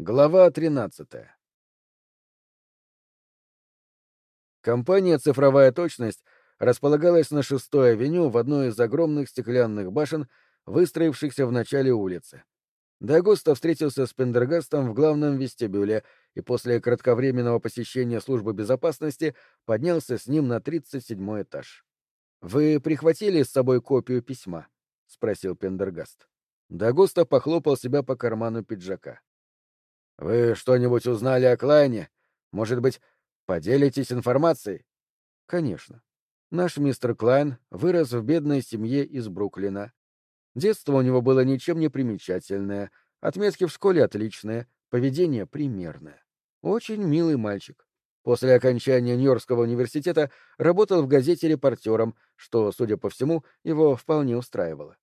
Глава 13. Компания «Цифровая точность» располагалась на шестой авеню в одной из огромных стеклянных башен, выстроившихся в начале улицы. Дагоста встретился с Пендергастом в главном вестибюле и после кратковременного посещения службы безопасности поднялся с ним на 37 этаж. «Вы прихватили с собой копию письма?» — спросил Пендергаст. Дагоста похлопал себя по карману пиджака. Вы что-нибудь узнали о Клайне? Может быть, поделитесь информацией? Конечно. Наш мистер Клайн вырос в бедной семье из Бруклина. Детство у него было ничем не примечательное, отметки в школе отличные, поведение примерное. Очень милый мальчик. После окончания Нью-Йоркского университета работал в газете репортером, что, судя по всему, его вполне устраивало.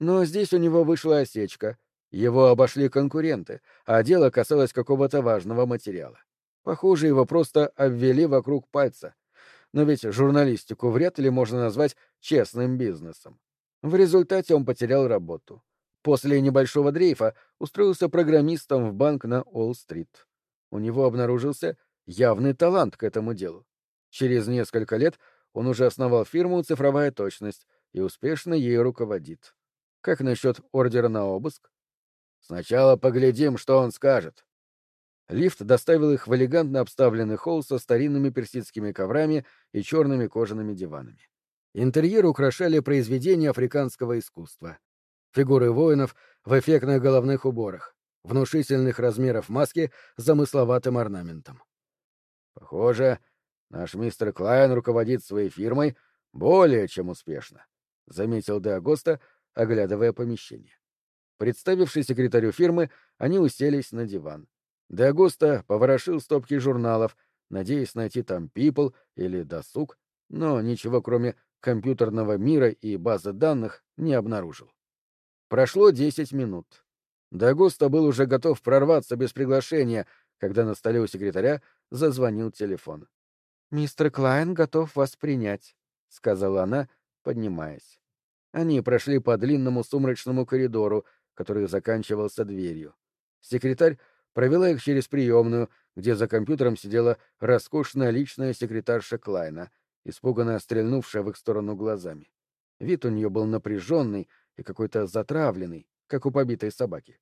Но здесь у него вышла осечка, его обошли конкуренты, а дело касалось какого-то важного материала. Похоже, его просто обвели вокруг пальца. Но ведь журналистику вряд ли можно назвать честным бизнесом. В результате он потерял работу. После небольшого дрейфа устроился программистом в банк на Уолл-стрит. У него обнаружился явный талант к этому делу. Через несколько лет он уже основал фирму «Цифровая точность» и успешно ей руководит. Как насчет ордера на обыск? Сначала поглядим, что он скажет. Лифт доставил их в элегантно обставленный холл со старинными персидскими коврами и черными кожаными диванами. Интерьер украшали произведения африканского искусства. Фигуры воинов в эффектных головных уборах, внушительных размеров маски с замысловатым орнаментом. Похоже, наш мистер Клайн руководит своей фирмой более чем успешно, — заметил Де Агоста, оглядывая помещение. Представившись секретарю фирмы, они уселись на диван. Деагуста поворошил стопки журналов, надеясь найти там People или Досуг, но ничего кроме компьютерного мира и базы данных не обнаружил. Прошло десять минут. Дагуста был уже готов прорваться без приглашения, когда на столе у секретаря зазвонил телефон. «Мистер Клайн готов вас принять», — сказала она, поднимаясь. Они прошли по длинному сумрачному коридору, который заканчивался дверью. Секретарь провела их через приемную, где за компьютером сидела роскошная личная секретарша Клайна, испуганно стрельнувшая в их сторону глазами. Вид у нее был напряженный и какой-то затравленный, как у побитой собаки.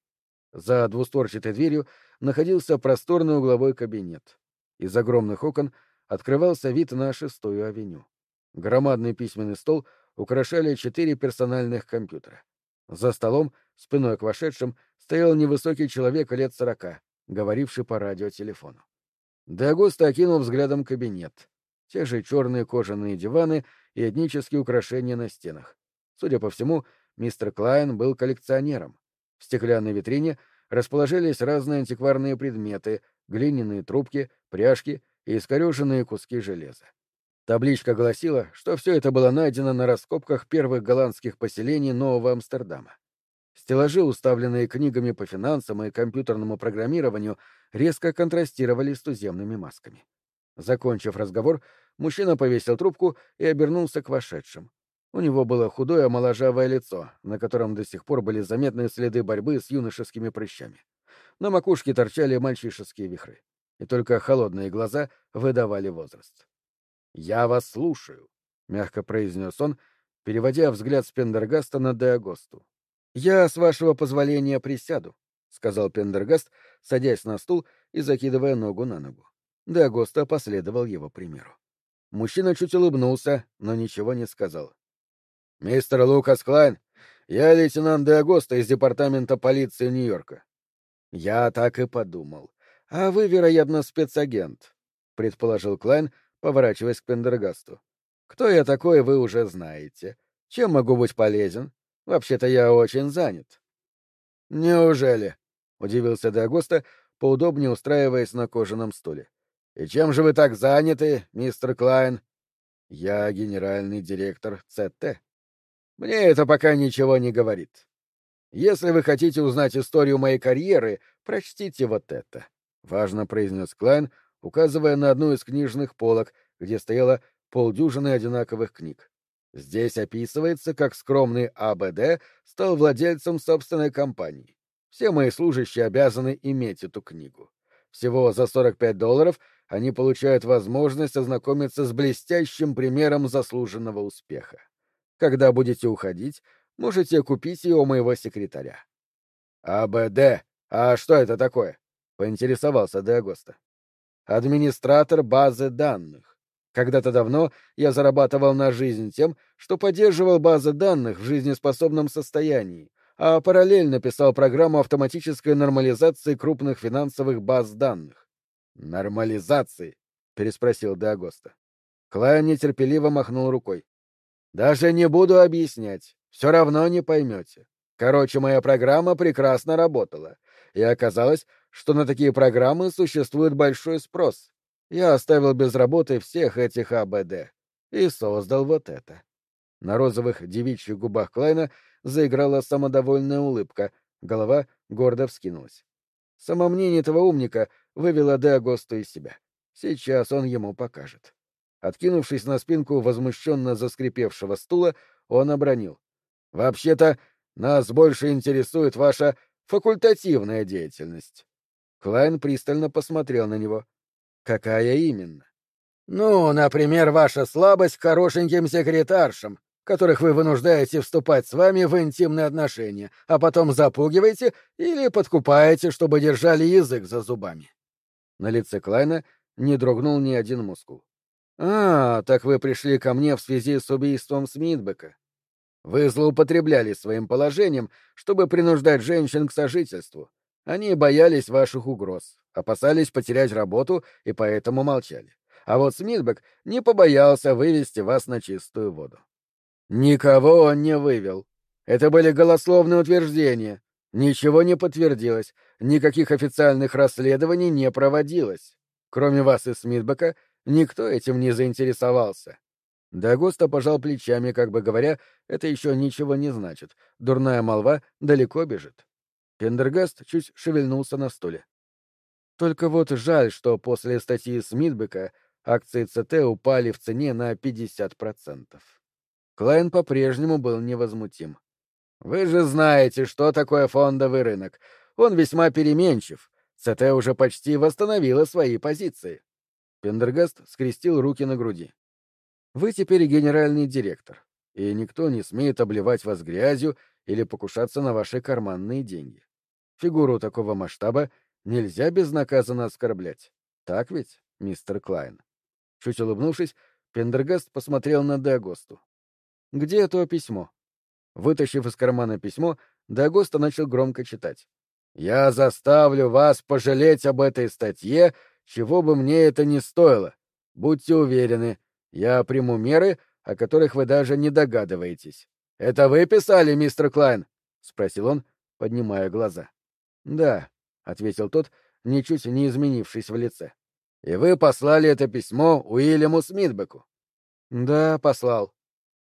За двустворчатой дверью находился просторный угловой кабинет. Из огромных окон открывался вид на шестую авеню. Громадный письменный стол украшали четыре персональных компьютера. За столом, спиной к вошедшим, стоял невысокий человек лет сорока, говоривший по радиотелефону. Дагоста окинул взглядом кабинет. Те же черные кожаные диваны и этнические украшения на стенах. Судя по всему, мистер Клайн был коллекционером. В стеклянной витрине расположились разные антикварные предметы, глиняные трубки, пряжки и искореженные куски железа. Табличка гласила, что все это было найдено на раскопках первых голландских поселений Нового Амстердама. Стеллажи, уставленные книгами по финансам и компьютерному программированию, резко контрастировали с туземными масками. Закончив разговор, мужчина повесил трубку и обернулся к вошедшим. У него было худое моложавое лицо, на котором до сих пор были заметны следы борьбы с юношескими прыщами. На макушке торчали мальчишеские вихры, и только холодные глаза выдавали возраст. «Я вас слушаю», — мягко произнес он, переводя взгляд с Пендергаста на Деагосту. «Я, с вашего позволения, присяду», — сказал Пендергаст, садясь на стул и закидывая ногу на ногу. Д'Агоста последовал его примеру. Мужчина чуть улыбнулся, но ничего не сказал. «Мистер Лукас Клайн, я лейтенант Д'Агоста из департамента полиции Нью-Йорка». «Я так и подумал. А вы, вероятно, спецагент», — предположил Клайн, поворачиваясь к Пендергасту. «Кто я такой, вы уже знаете. Чем могу быть полезен? Вообще-то я очень занят». «Неужели?» — удивился Д'Агоста, поудобнее устраиваясь на кожаном стуле. «И чем же вы так заняты, мистер Клайн?» «Я генеральный директор ЦТ». «Мне это пока ничего не говорит. Если вы хотите узнать историю моей карьеры, прочтите вот это», — важно произнес Клайн, указывая на одну из книжных полок, где стояло полдюжины одинаковых книг. Здесь описывается, как скромный АБД стал владельцем собственной компании. Все мои служащие обязаны иметь эту книгу. Всего за 45 долларов они получают возможность ознакомиться с блестящим примером заслуженного успеха. Когда будете уходить, можете купить ее у моего секретаря. АБД. А что это такое? поинтересовался Деагоста. Администратор базы данных. Когда-то давно я зарабатывал на жизнь тем, что поддерживал базы данных в жизнеспособном состоянии, а параллельно писал программу автоматической нормализации крупных финансовых баз данных. «Нормализации?» — переспросил Деагоста. Клайн нетерпеливо махнул рукой. «Даже не буду объяснять. Все равно не поймете. Короче, моя программа прекрасно работала, и оказалось, что на такие программы существует большой спрос. Я оставил без работы всех этих АБД и создал вот это. На розовых девичьих губах Клайна заиграла самодовольная улыбка, голова гордо вскинулась. Самомнение этого умника вывело Деагосту из себя. Сейчас он ему покажет. Откинувшись на спинку возмущенно заскрипевшего стула, он обронил. — Вообще-то, нас больше интересует ваша факультативная деятельность. Клайн пристально посмотрел на него. Какая именно? Ну, например, ваша слабость к хорошеньким секретаршам, которых вы вынуждаете вступать с вами в интимные отношения, а потом запугиваете или подкупаете, чтобы держали язык за зубами. На лице Клайна не дрогнул ни один мускул. «А, так вы пришли ко мне в связи с убийством Смитбека. Вы злоупотребляли своим положением, чтобы принуждать женщин к сожительству. Они боялись ваших угроз, опасались потерять работу и поэтому молчали. А вот Смитбек не побоялся вывести вас на чистую воду. Никого он не вывел. Это были голословные утверждения. Ничего не подтвердилось, никаких официальных расследований не проводилось. Кроме вас и Смитбека, никто этим не заинтересовался. Дагоста пожал плечами, как бы говоря, это еще ничего не значит. Дурная молва далеко бежит. Пендергаст чуть шевельнулся на стуле. Только вот жаль, что после статьи Смитбека акции ЦТ упали в цене на 50%. Клайн по-прежнему был невозмутим. «Вы же знаете, что такое фондовый рынок. Он весьма переменчив. ЦТ уже почти восстановила свои позиции». Пендергаст скрестил руки на груди. Вы теперь генеральный директор, и никто не смеет обливать вас грязью или покушаться на ваши карманные деньги. Фигуру такого масштаба нельзя безнаказанно оскорблять. Так ведь, мистер Клайн? Чуть улыбнувшись, Пендергаст посмотрел на Дагосту. «Где то письмо?» Вытащив из кармана письмо, Дагоста начал громко читать. «Я заставлю вас пожалеть об этой статье, чего бы мне это ни стоило. Будьте уверены, я приму меры, о которых вы даже не догадываетесь. Это вы писали, мистер Клайн? спросил он, поднимая глаза. Да, ответил тот, ничуть не изменившись в лице. И вы послали это письмо Уильяму Смитбеку? Да, послал.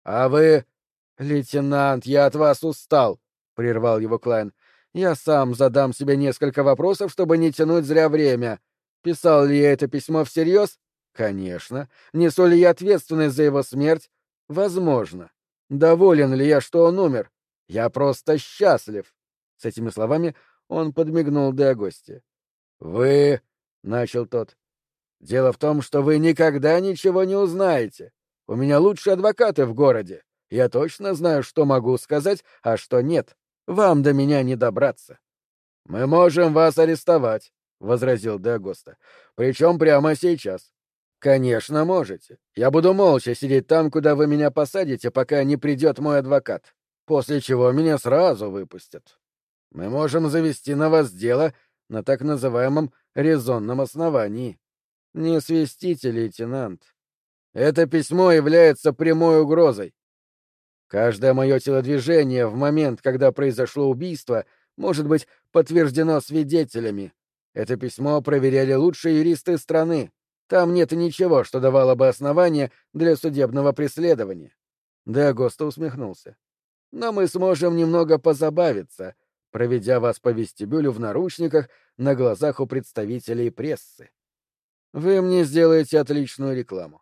А вы... Лейтенант, я от вас устал, прервал его Клайн. Я сам задам себе несколько вопросов, чтобы не тянуть зря время. Писал ли я это письмо всерьез? Конечно. Несу ли я ответственность за его смерть? Возможно. Доволен ли я, что он умер? Я просто счастлив. С этими словами он подмигнул Деагости. Вы... — начал тот. «Дело в том, что вы никогда ничего не узнаете. У меня лучшие адвокаты в городе. Я точно знаю, что могу сказать, а что нет. Вам до меня не добраться». «Мы можем вас арестовать», — возразил Деагоста. «Причем прямо сейчас. «Конечно, можете. Я буду молча сидеть там, куда вы меня посадите, пока не придет мой адвокат, после чего меня сразу выпустят. Мы можем завести на вас дело на так называемом резонном основании. Не свистите, лейтенант. Это письмо является прямой угрозой. Каждое мое телодвижение в момент, когда произошло убийство, может быть подтверждено свидетелями. Это письмо проверяли лучшие юристы страны. Там нет ничего, что давало бы основания для судебного преследования. Дагоста усмехнулся. Но мы сможем немного позабавиться, проведя вас по вестибюлю в наручниках на глазах у представителей прессы. Вы мне сделаете отличную рекламу.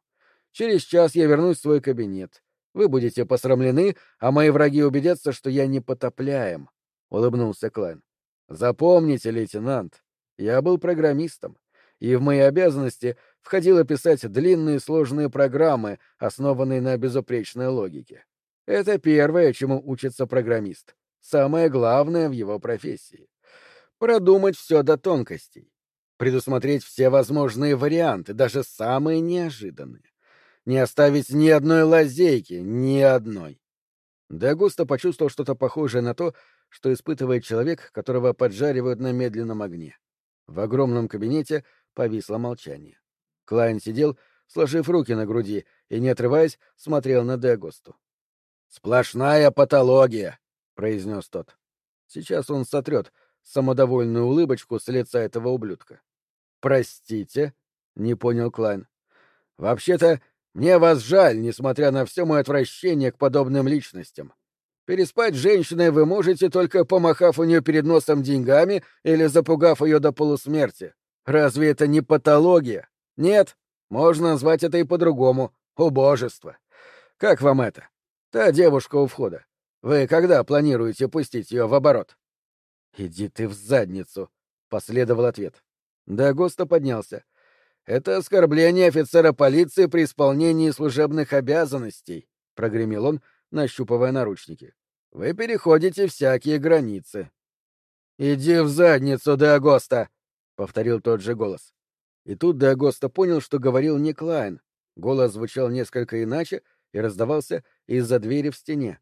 Через час я вернусь в свой кабинет. Вы будете посрамлены, а мои враги убедятся, что я не потопляем, — улыбнулся Клайн. Запомните, лейтенант, я был программистом, и в мои обязанности входило писать длинные сложные программы, основанные на безупречной логике. Это первое, чему учится программист. Самое главное в его профессии. Продумать все до тонкостей. Предусмотреть все возможные варианты, даже самые неожиданные. Не оставить ни одной лазейки, ни одной. Дагуста почувствовал что-то похожее на то, что испытывает человек, которого поджаривают на медленном огне. В огромном кабинете повисло молчание. Клайн сидел, сложив руки на груди, и, не отрываясь, смотрел на Дагусту. «Сплошная патология», — произнес тот. Сейчас он сотрет самодовольную улыбочку с лица этого ублюдка. «Простите?» — не понял Клайн. «Вообще-то, мне вас жаль, несмотря на все мое отвращение к подобным личностям. Переспать с женщиной вы можете, только помахав у нее перед носом деньгами или запугав ее до полусмерти. Разве это не патология? Нет, можно назвать это и по-другому. Убожество. Как вам это? Та девушка у входа. Вы когда планируете пустить ее в оборот? Иди ты в задницу, последовал ответ. Дагоста поднялся. Это оскорбление офицера полиции при исполнении служебных обязанностей, прогремел он, нащупывая наручники. Вы переходите всякие границы. Иди в задницу, Деагоста, повторил тот же голос. И тут Деагоста понял, что говорил не Клайн. Голос звучал несколько иначе и раздавался из-за двери в стене.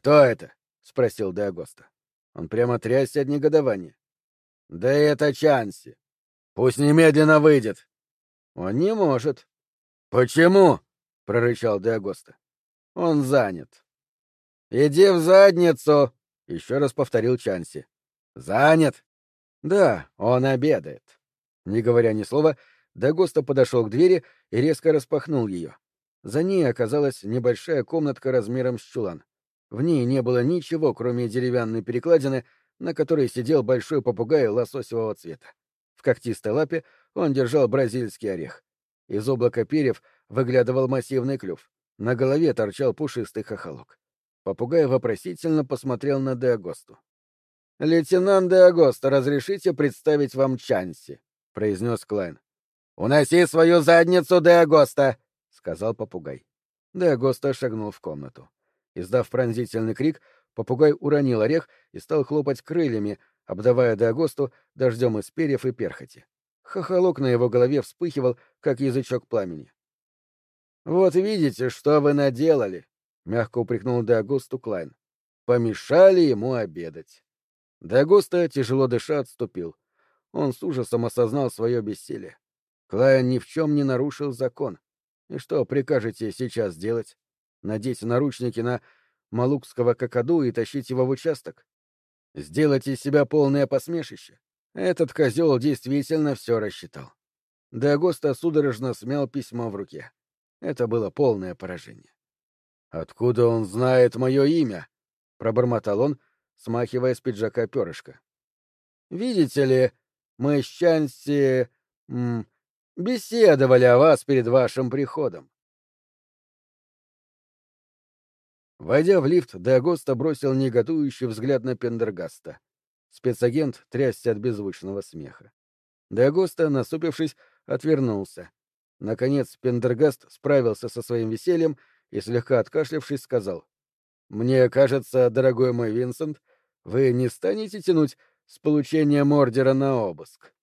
Кто это? спросил Деагоста. Он прямо трясся от негодования. Да это Чанси. Пусть немедленно выйдет. Он не может. Почему? прорычал Деагоста. Он занят. «Иди в задницу!» — еще раз повторил Чанси. «Занят?» «Да, он обедает». Не говоря ни слова, Дагоста подошел к двери и резко распахнул ее. За ней оказалась небольшая комнатка размером с чулан. В ней не было ничего, кроме деревянной перекладины, на которой сидел большой попугай лососевого цвета. В когтистой лапе он держал бразильский орех. Из облака перьев выглядывал массивный клюв. На голове торчал пушистый хохолок. Попугай вопросительно посмотрел на Деагосту. «Лейтенант Деагоста, разрешите представить вам Чанси?» — произнес Клайн. «Уноси свою задницу, Деагоста!» — сказал попугай. Деагоста шагнул в комнату. Издав пронзительный крик, попугай уронил орех и стал хлопать крыльями, обдавая Деагосту дождем из перьев и перхоти. Хохолок на его голове вспыхивал, как язычок пламени. «Вот видите, что вы наделали!» — мягко упрекнул Д'Агосту Клайн. «Помешали ему обедать». Д'Агоста, тяжело дыша, отступил. Он с ужасом осознал свое бессилие. Клайн ни в чем не нарушил закон. И что прикажете сейчас делать? Надеть наручники на молуккского какаду и тащить его в участок? Сделать из себя полное посмешище? Этот козел действительно все рассчитал. Деагоста судорожно смял письмо в руке. Это было полное поражение. «Откуда он знает мое имя?» — пробормотал он, смахивая с пиджака перышко. «Видите ли, мы с Чанси... беседовали о вас перед вашим приходом». Войдя в лифт, Деагоста бросил неготующий взгляд на Пендергаста. Спецагент трясся от беззвучного смеха. Деагоста, насупившись, отвернулся. Наконец Пендергаст справился со своим весельем и, слегка откашлявшись, сказал. «Мне кажется, дорогой мой Винсент, вы не станете тянуть с получением ордера на обыск?»